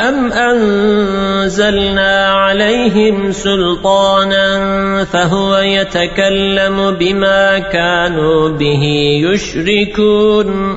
أم أنزلنا عليهم سلطانا فهو يتكلم بما كانوا به يشركون